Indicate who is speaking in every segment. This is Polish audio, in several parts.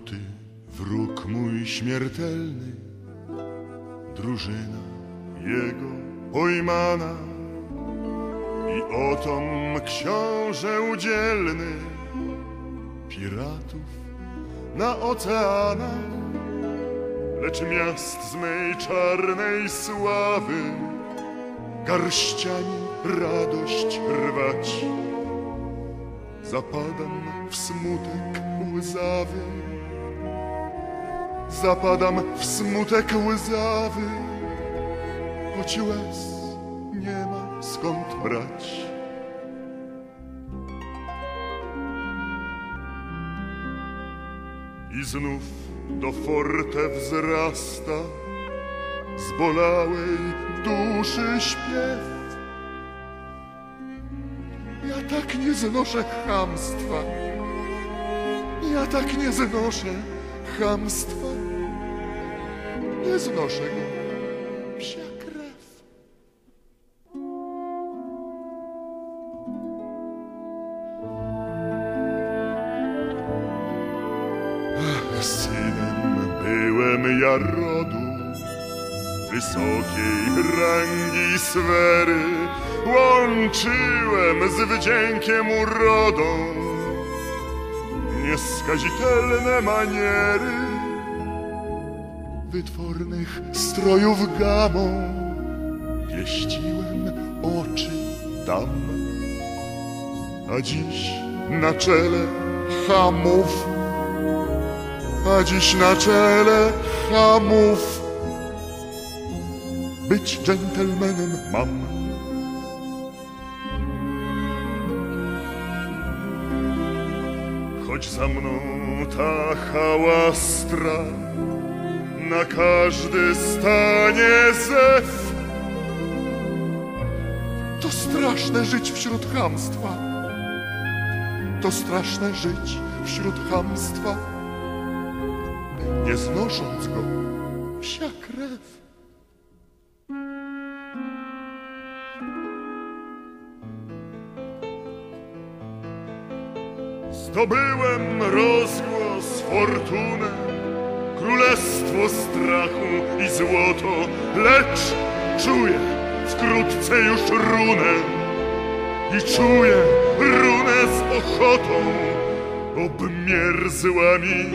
Speaker 1: Kruty wróg mój śmiertelny, drużyna jego pojmana. I otom książę udzielny piratów na oceanach, lecz miast z mej czarnej sławy garściami radość rwać. Zapadam w smutek łzawy, zapadam w smutek łzawy, choć łez nie ma skąd brać. I znów do forte wzrasta zbolałej duszy śpiew. Ja tak nie znoszę chamstwa. Ja tak nie znoszę chamstwa. Nie znoszę go. Psia krew. Ach, synem byłem ja rodu wysokiej rangi sfery łączyłem z wdziękiem urodą nieskazitelne maniery. Wytwornych strojów gamą pieściłem oczy dam a dziś na czele hamów. A dziś na czele hamów. Być dżentelmenem mam. Choć za mną ta hałastra, na każdy stanie zew. To straszne żyć wśród chamstwa. To straszne żyć wśród chamstwa. Nie znosząc go, psia krew. Zdobyłem rozgłos, fortunę, królestwo strachu i złoto, lecz czuję wkrótce już runę i czuję runę z ochotą, obmierzła mi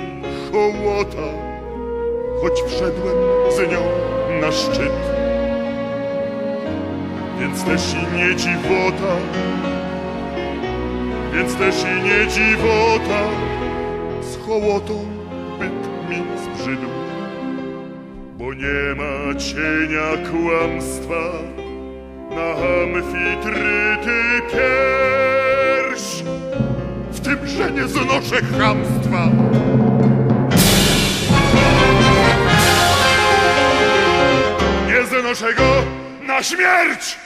Speaker 1: hołota, choć wszedłem z nią na szczyt. Więc też i nie dziwota, więc też i nie dziwota z hołotą byt mi zbrzydł, bo nie ma cienia kłamstwa na amfitryty pierś, w tym, że nie znoszę chamstwa. Nie znoszę go na śmierć!